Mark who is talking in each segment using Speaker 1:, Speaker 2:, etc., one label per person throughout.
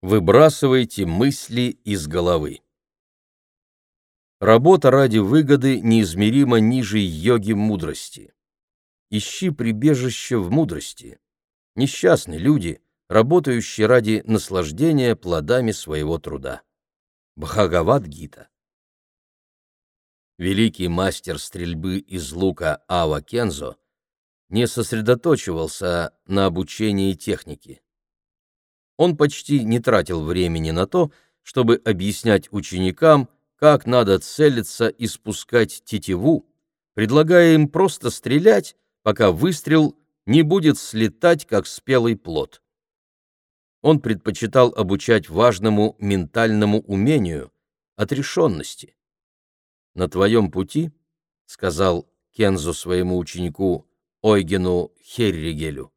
Speaker 1: Выбрасывайте мысли из головы. Работа ради выгоды неизмеримо ниже йоги мудрости. Ищи прибежище в мудрости. Несчастны люди, работающие ради наслаждения плодами своего труда. Бхагавад-гита. Великий мастер стрельбы из лука Ава Кензо не сосредоточивался на обучении техники он почти не тратил времени на то, чтобы объяснять ученикам, как надо целиться и спускать тетиву, предлагая им просто стрелять, пока выстрел не будет слетать, как спелый плод. Он предпочитал обучать важному ментальному умению, отрешенности. «На твоем пути, — сказал Кензо своему ученику Ойгену Херригелю,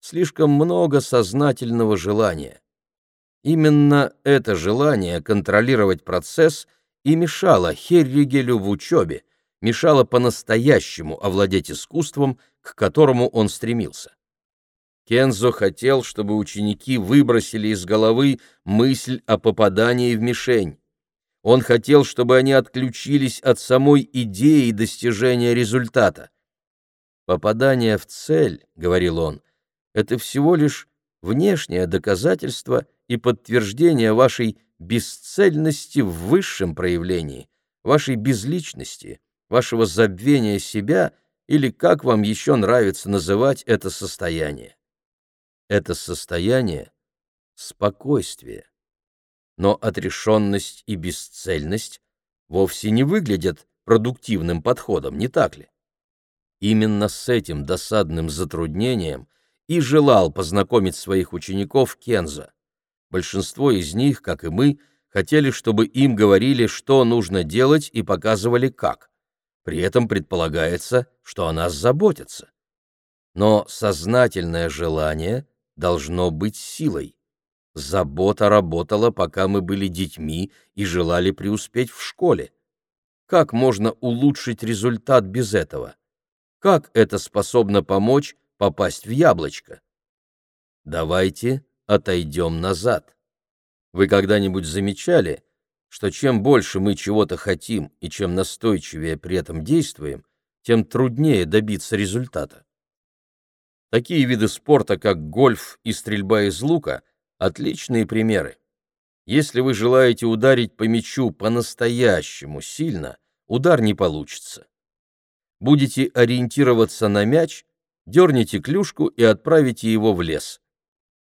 Speaker 1: слишком много сознательного желания. Именно это желание контролировать процесс и мешало Херригелю в учебе, мешало по-настоящему овладеть искусством, к которому он стремился. Кензо хотел, чтобы ученики выбросили из головы мысль о попадании в мишень. Он хотел, чтобы они отключились от самой идеи достижения результата. «Попадание в цель», — говорил он, — это всего лишь внешнее доказательство и подтверждение вашей бесцельности в высшем проявлении, вашей безличности, вашего забвения себя или как вам еще нравится называть это состояние. Это состояние — спокойствие. Но отрешенность и бесцельность вовсе не выглядят продуктивным подходом, не так ли? Именно с этим досадным затруднением – и желал познакомить своих учеников Кенза. Большинство из них, как и мы, хотели, чтобы им говорили, что нужно делать и показывали как. При этом предполагается, что о нас заботятся. Но сознательное желание должно быть силой. Забота работала, пока мы были детьми и желали преуспеть в школе. Как можно улучшить результат без этого? Как это способно помочь попасть в яблочко. Давайте отойдем назад. Вы когда-нибудь замечали, что чем больше мы чего-то хотим и чем настойчивее при этом действуем, тем труднее добиться результата? Такие виды спорта, как гольф и стрельба из лука, отличные примеры. Если вы желаете ударить по мячу по-настоящему сильно, удар не получится. Будете ориентироваться на мяч, дерните клюшку и отправите его в лес.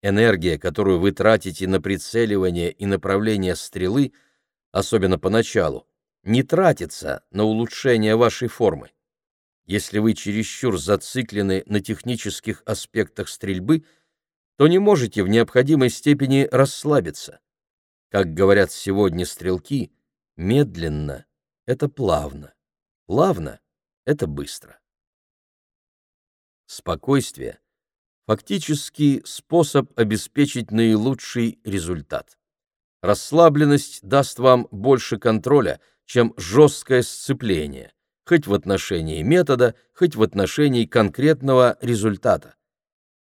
Speaker 1: Энергия, которую вы тратите на прицеливание и направление стрелы, особенно поначалу, не тратится на улучшение вашей формы. Если вы чересчур зациклены на технических аспектах стрельбы, то не можете в необходимой степени расслабиться. Как говорят сегодня стрелки, медленно — это плавно, плавно — это быстро. Спокойствие – фактически способ обеспечить наилучший результат. Расслабленность даст вам больше контроля, чем жесткое сцепление, хоть в отношении метода, хоть в отношении конкретного результата.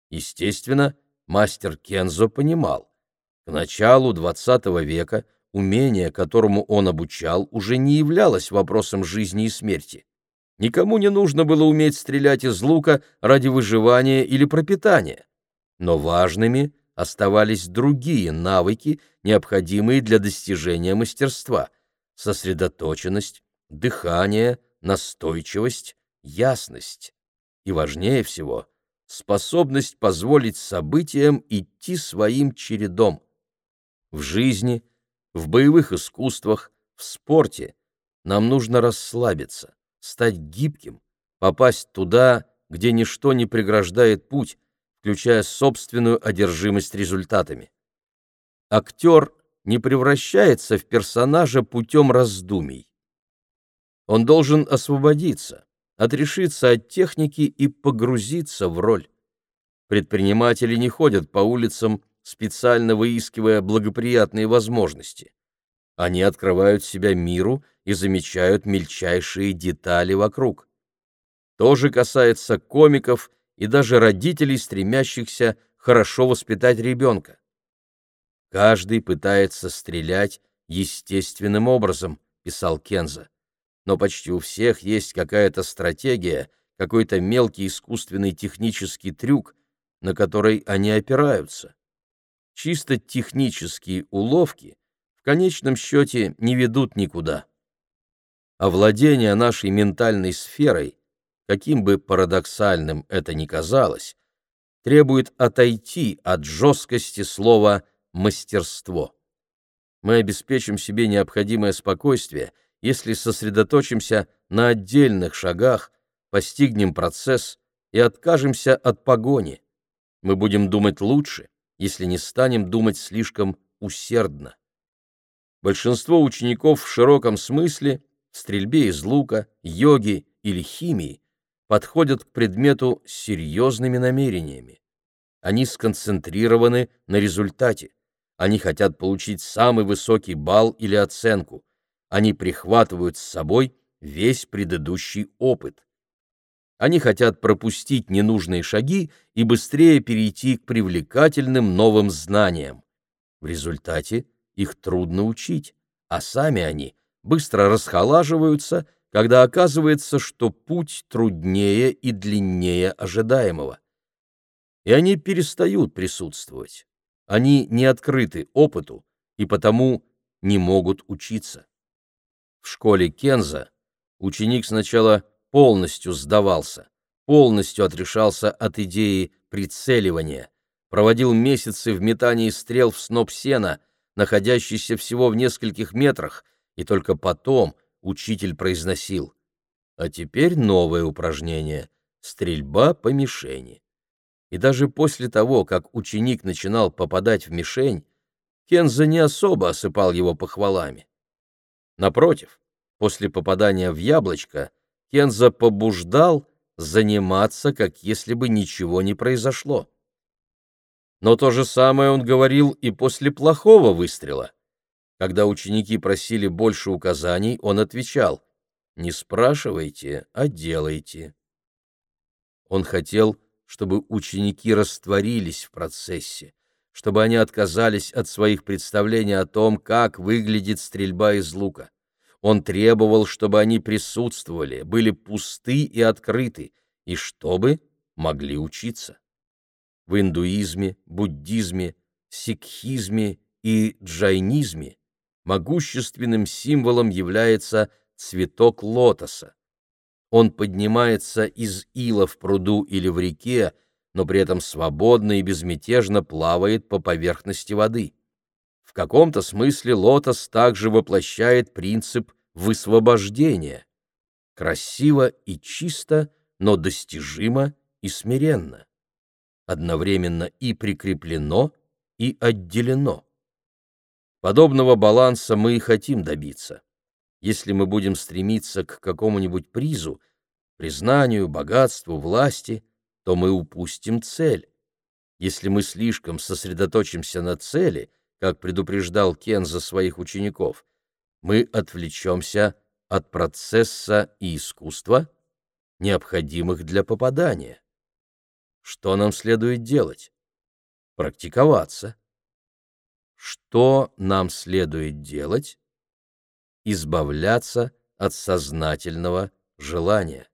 Speaker 1: Естественно, мастер Кензо понимал, к началу XX века умение, которому он обучал, уже не являлось вопросом жизни и смерти. Никому не нужно было уметь стрелять из лука ради выживания или пропитания. Но важными оставались другие навыки, необходимые для достижения мастерства — сосредоточенность, дыхание, настойчивость, ясность. И важнее всего — способность позволить событиям идти своим чередом. В жизни, в боевых искусствах, в спорте нам нужно расслабиться стать гибким, попасть туда, где ничто не преграждает путь, включая собственную одержимость результатами. Актер не превращается в персонажа путем раздумий. Он должен освободиться, отрешиться от техники и погрузиться в роль. Предприниматели не ходят по улицам, специально выискивая благоприятные возможности. Они открывают себя миру и замечают мельчайшие детали вокруг. То же касается комиков и даже родителей, стремящихся хорошо воспитать ребенка. Каждый пытается стрелять естественным образом, писал Кенза. Но почти у всех есть какая-то стратегия, какой-то мелкий искусственный технический трюк, на который они опираются. Чисто технические уловки конечном счете не ведут никуда. Овладение нашей ментальной сферой, каким бы парадоксальным это ни казалось, требует отойти от жесткости слова «мастерство». Мы обеспечим себе необходимое спокойствие, если сосредоточимся на отдельных шагах, постигнем процесс и откажемся от погони. Мы будем думать лучше, если не станем думать слишком усердно. Большинство учеников в широком смысле, в стрельбе из лука, йоге или химии, подходят к предмету с серьезными намерениями. Они сконцентрированы на результате. Они хотят получить самый высокий балл или оценку. Они прихватывают с собой весь предыдущий опыт. Они хотят пропустить ненужные шаги и быстрее перейти к привлекательным новым знаниям. В результате их трудно учить, а сами они быстро расхолаживаются, когда оказывается, что путь труднее и длиннее ожидаемого. И они перестают присутствовать. Они не открыты опыту и потому не могут учиться. В школе Кенза ученик сначала полностью сдавался, полностью отрешался от идеи прицеливания, проводил месяцы в метании стрел в сноп сена, находящийся всего в нескольких метрах, и только потом учитель произносил «А теперь новое упражнение — стрельба по мишени». И даже после того, как ученик начинал попадать в мишень, Кенза не особо осыпал его похвалами. Напротив, после попадания в яблочко Кенза побуждал заниматься, как если бы ничего не произошло. Но то же самое он говорил и после плохого выстрела. Когда ученики просили больше указаний, он отвечал «Не спрашивайте, а делайте». Он хотел, чтобы ученики растворились в процессе, чтобы они отказались от своих представлений о том, как выглядит стрельба из лука. Он требовал, чтобы они присутствовали, были пусты и открыты, и чтобы могли учиться. В индуизме, буддизме, сикхизме и джайнизме могущественным символом является цветок лотоса. Он поднимается из ила в пруду или в реке, но при этом свободно и безмятежно плавает по поверхности воды. В каком-то смысле лотос также воплощает принцип высвобождения. Красиво и чисто, но достижимо и смиренно. Одновременно и прикреплено, и отделено. Подобного баланса мы и хотим добиться. Если мы будем стремиться к какому-нибудь призу, признанию, богатству, власти, то мы упустим цель. Если мы слишком сосредоточимся на цели, как предупреждал Кен за своих учеников, мы отвлечемся от процесса и искусства, необходимых для попадания. Что нам следует делать? Практиковаться. Что нам следует делать? Избавляться от сознательного желания.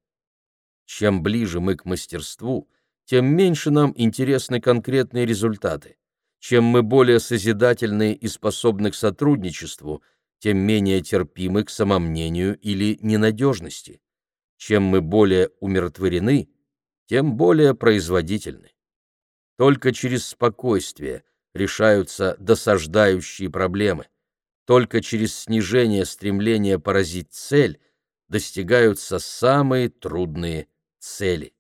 Speaker 1: Чем ближе мы к мастерству, тем меньше нам интересны конкретные результаты. Чем мы более созидательны и способны к сотрудничеству, тем менее терпимы к самомнению или ненадежности. Чем мы более умиротворены, тем более производительны. Только через спокойствие решаются досаждающие проблемы. Только через снижение стремления поразить цель достигаются самые трудные цели.